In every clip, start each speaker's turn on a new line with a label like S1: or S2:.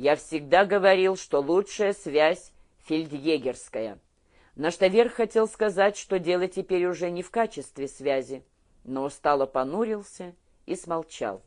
S1: Я всегда говорил, что лучшая связь — фельдъегерская. Наштаверх хотел сказать, что дело теперь уже не в качестве связи, но устало понурился и смолчал.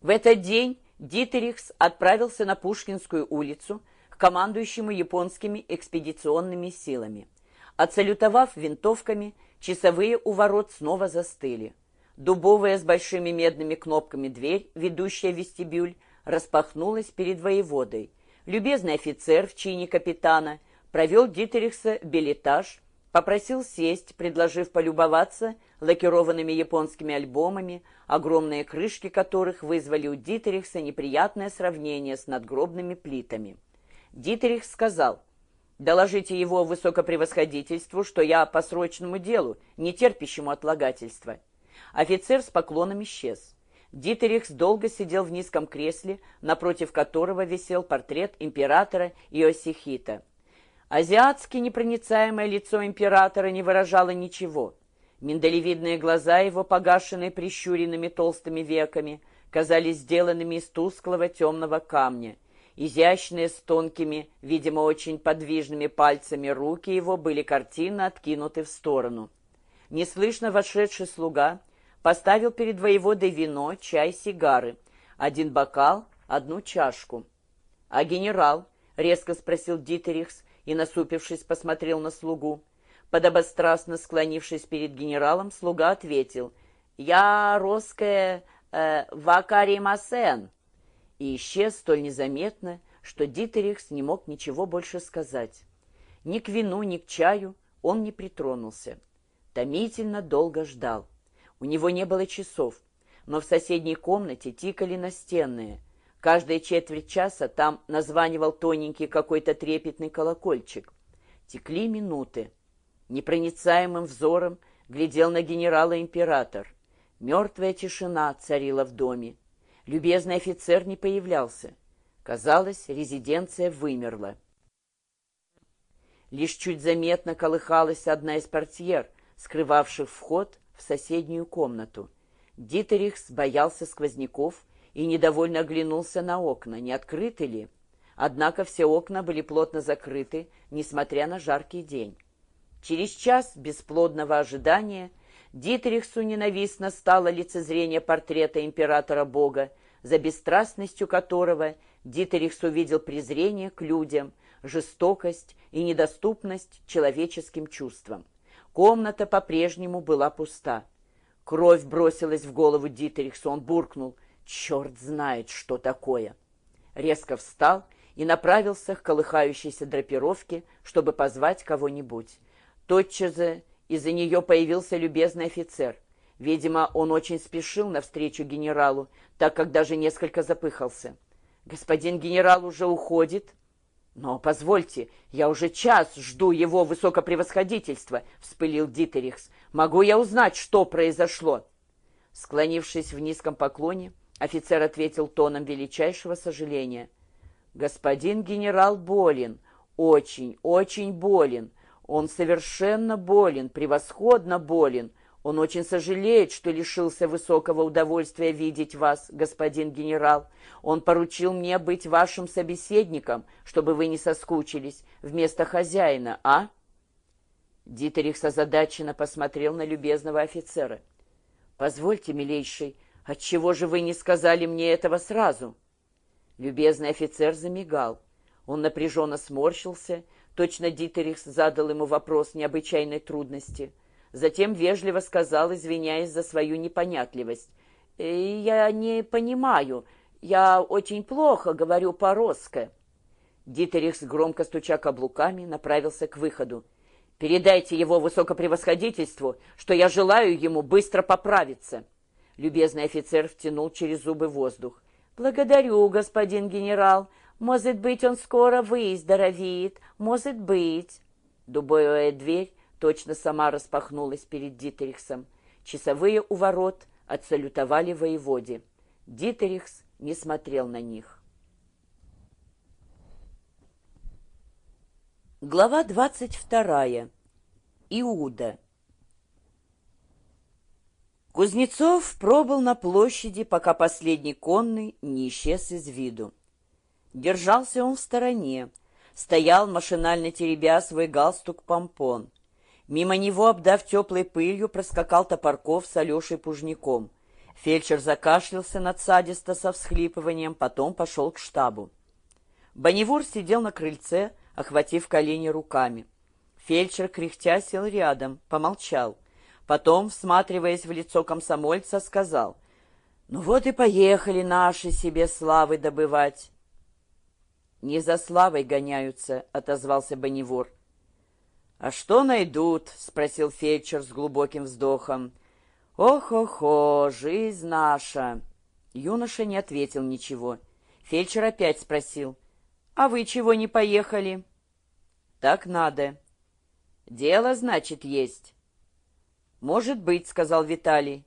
S1: В этот день Дитерихс отправился на Пушкинскую улицу к командующему японскими экспедиционными силами. Отсалютовав винтовками, часовые у ворот снова застыли. Дубовая с большими медными кнопками дверь, ведущая в вестибюль, распахнулась перед воеводой. Любезный офицер в чине капитана провел Дитерихса билетаж, попросил сесть, предложив полюбоваться лакированными японскими альбомами, огромные крышки которых вызвали у Дитерихса неприятное сравнение с надгробными плитами. Дитерих сказал, «Доложите его высокопревосходительству, что я по срочному делу, не терпящему отлагательства». Офицер с поклоном исчез. Дитерихс долго сидел в низком кресле, напротив которого висел портрет императора Иосихита. Азиатски непроницаемое лицо императора не выражало ничего. Миндалевидные глаза его, погашенные прищуренными толстыми веками, казались сделанными из тусклого темного камня. Изящные, с тонкими, видимо, очень подвижными пальцами руки его были картинно откинуты в сторону. Неслышно вошедший слуга поставил перед воеводой вино, чай, сигары, один бокал, одну чашку. — А генерал? — резко спросил Дитерихс и, насупившись, посмотрел на слугу. Подобострастно склонившись перед генералом, слуга ответил — Я русская э, Вакаримасен и исчез столь незаметно, что Дитерихс не мог ничего больше сказать. Ни к вину, ни к чаю он не притронулся. Томительно долго ждал. У него не было часов, но в соседней комнате тикали настенные. Каждые четверть часа там названивал тоненький какой-то трепетный колокольчик. Текли минуты. Непроницаемым взором глядел на генерала император. Мертвая тишина царила в доме. Любезный офицер не появлялся. Казалось, резиденция вымерла. Лишь чуть заметно колыхалась одна из портьер, скрывавших вход в соседнюю комнату. Дитерихс боялся сквозняков и недовольно оглянулся на окна, не открыты ли. Однако все окна были плотно закрыты, несмотря на жаркий день. Через час бесплодного ожидания – Дитрихсу ненавистно стало лицезрение портрета императора-бога, за бесстрастностью которого Дитерихс увидел презрение к людям, жестокость и недоступность человеческим чувствам. Комната по-прежнему была пуста. Кровь бросилась в голову Дитерихсу, он буркнул «Черт знает, что такое!» Резко встал и направился к колыхающейся драпировке, чтобы позвать кого-нибудь. Тотчас же из-за нее появился любезный офицер. Видимо, он очень спешил навстречу генералу, так как даже несколько запыхался. «Господин генерал уже уходит?» «Но, позвольте, я уже час жду его высокопревосходительства», — вспылил Дитерихс. «Могу я узнать, что произошло?» Склонившись в низком поклоне, офицер ответил тоном величайшего сожаления. «Господин генерал болен, очень, очень болен. Он совершенно болен, превосходно болен. Он очень сожалеет, что лишился высокого удовольствия видеть вас, господин генерал. Он поручил мне быть вашим собеседником, чтобы вы не соскучились, вместо хозяина, а?» Дитерих озадаченно посмотрел на любезного офицера. «Позвольте, милейший, отчего же вы не сказали мне этого сразу?» Любезный офицер замигал. Он напряженно сморщился Точно Дитерихс задал ему вопрос необычайной трудности. Затем вежливо сказал, извиняясь за свою непонятливость. «Э, «Я не понимаю. Я очень плохо говорю по-русски». Дитерихс, громко стуча каблуками, направился к выходу. «Передайте его высокопревосходительству, что я желаю ему быстро поправиться». Любезный офицер втянул через зубы воздух. «Благодарю, господин генерал. Может быть, он скоро выздоровеет, может быть. Дубовая дверь точно сама распахнулась перед Дитерихсом. Часовые у ворот отсалютовали воеводе. Дитерихс не смотрел на них. Глава двадцать вторая. Иуда. Кузнецов пробыл на площади, пока последний конный не исчез из виду. Держался он в стороне, стоял, машинально теребя свой галстук-помпон. Мимо него, обдав теплой пылью, проскакал Топорков с Алешей Пужняком. Фельдшер закашлялся надсадисто со всхлипыванием, потом пошел к штабу. Бонневур сидел на крыльце, охватив колени руками. Фельдшер, кряхтя, сел рядом, помолчал. Потом, всматриваясь в лицо комсомольца, сказал, «Ну вот и поехали наши себе славы добывать». «Не за славой гоняются», — отозвался Бонневур. «А что найдут?» — спросил фельдшер с глубоким вздохом. «Ох-охо, жизнь наша!» Юноша не ответил ничего. Фельдшер опять спросил. «А вы чего не поехали?» «Так надо». «Дело, значит, есть». «Может быть», — сказал Виталий.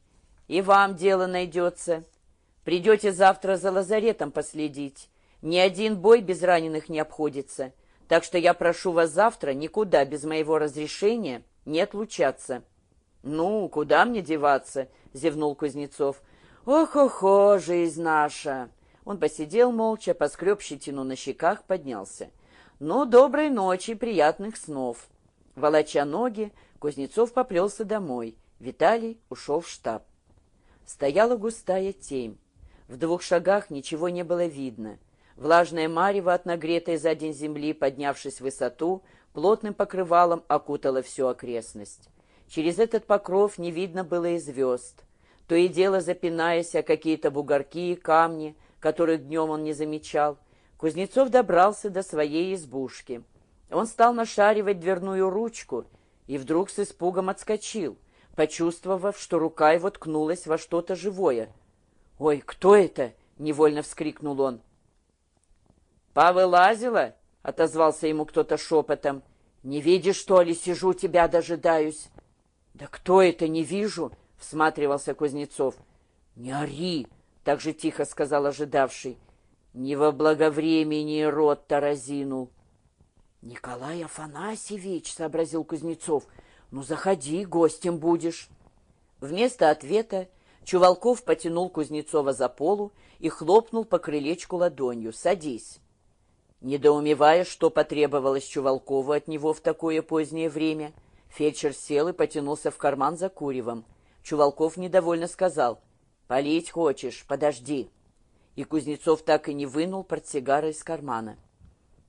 S1: «И вам дело найдется. Придете завтра за лазаретом последить. Ни один бой без раненых не обходится. Так что я прошу вас завтра никуда без моего разрешения не отлучаться». «Ну, куда мне деваться?» — зевнул Кузнецов. «Ох-охо, жизнь наша!» Он посидел молча, поскреб щетину на щеках, поднялся. «Ну, доброй ночи, приятных снов!» Волоча ноги, Кузнецов поплелся домой. Виталий ушел в штаб. Стояла густая тень. В двух шагах ничего не было видно. Влажная марево от нагретой за день земли, поднявшись в высоту, плотным покрывалом окутала всю окрестность. Через этот покров не видно было и звезд. То и дело запинаясь о какие-то бугорки и камни, которых днем он не замечал, Кузнецов добрался до своей избушки. Он стал нашаривать дверную ручку и вдруг с испугом отскочил, почувствовав, что рука его ткнулась во что-то живое. «Ой, кто это?» — невольно вскрикнул он. «Повылазила?» — отозвался ему кто-то шепотом. «Не видишь, что ли, сижу, тебя дожидаюсь?» «Да кто это, не вижу?» — всматривался Кузнецов. «Не ори!» — так же тихо сказал ожидавший. «Не во благовремени рот-то разинул». «Николай Афанасьевич», — сообразил Кузнецов, — «ну заходи, гостем будешь». Вместо ответа Чувалков потянул Кузнецова за полу и хлопнул по крылечку ладонью. «Садись». Недоумевая, что потребовалось Чувалкову от него в такое позднее время, фельдшер сел и потянулся в карман за куревом. Чувалков недовольно сказал, «Полить хочешь? Подожди». И Кузнецов так и не вынул портсигара из кармана.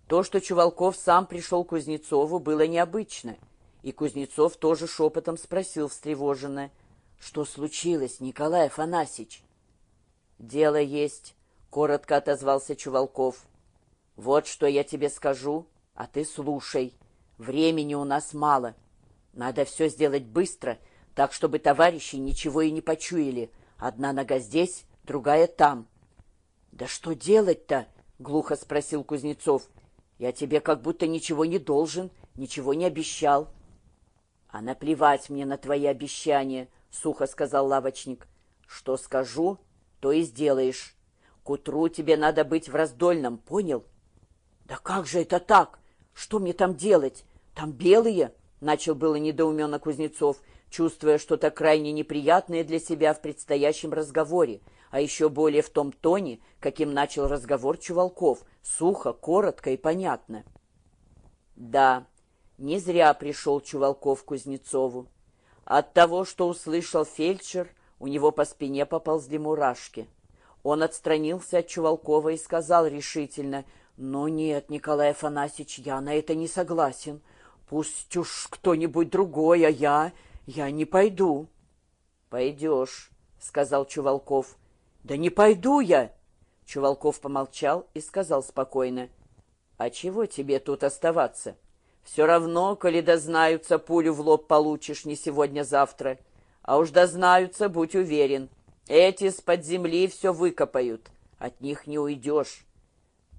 S1: То, что Чувалков сам пришел к Кузнецову, было необычно. И Кузнецов тоже шепотом спросил встревоженно, «Что случилось, Николай Афанасьевич?» «Дело есть», — коротко отозвался Чувалков. «Вот что я тебе скажу, а ты слушай. Времени у нас мало. Надо все сделать быстро, так, чтобы товарищи ничего и не почуяли. Одна нога здесь, другая там». «Да что делать-то?» — глухо спросил Кузнецов. Я тебе как будто ничего не должен, ничего не обещал. — А наплевать мне на твои обещания, — сухо сказал лавочник. — Что скажу, то и сделаешь. К утру тебе надо быть в раздольном, понял? — Да как же это так? Что мне там делать? Там белые? — начал было недоуменно Кузнецов, чувствуя что-то крайне неприятное для себя в предстоящем разговоре, а еще более в том тоне, каким начал разговор Чувалков, сухо, коротко и понятно. Да, не зря пришел Чувалков Кузнецову. От того, что услышал фельдшер, у него по спине поползли мурашки. Он отстранился от Чувалкова и сказал решительно, «Ну нет, Николай Афанасьевич, я на это не согласен. Пусть уж кто-нибудь другой, а я, я не пойду». «Пойдешь», — сказал Чувалков. «Да не пойду я!» Чувалков помолчал и сказал спокойно. «А чего тебе тут оставаться? Все равно, коли дознаются, пулю в лоб получишь не сегодня-завтра. А уж дознаются, будь уверен. Эти с-под земли все выкопают. От них не уйдешь».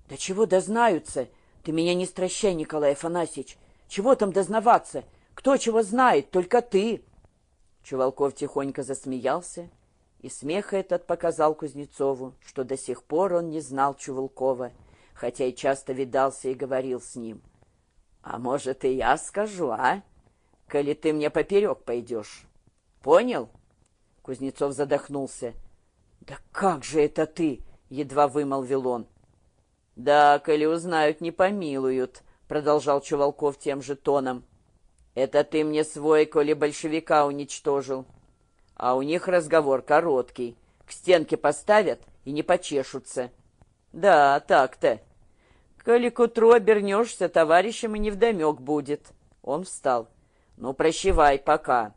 S1: «Да чего дознаются? Ты меня не стращай, Николай Афанасьевич. Чего там дознаваться? Кто чего знает, только ты!» Чувалков тихонько засмеялся и смех этот показал Кузнецову, что до сих пор он не знал Чувалкова, хотя и часто видался и говорил с ним. «А может, и я скажу, а? Коли ты мне поперек пойдешь. Понял?» Кузнецов задохнулся. «Да как же это ты?» — едва вымолвил он. «Да, коли узнают, не помилуют», — продолжал Чувалков тем же тоном. «Это ты мне свой, коли большевика уничтожил. А у них разговор короткий. К стенке поставят и не почешутся. Да, так-то. Коли к утру обернешься, товарищам и невдомек будет». Он встал. «Ну, прощевай пока».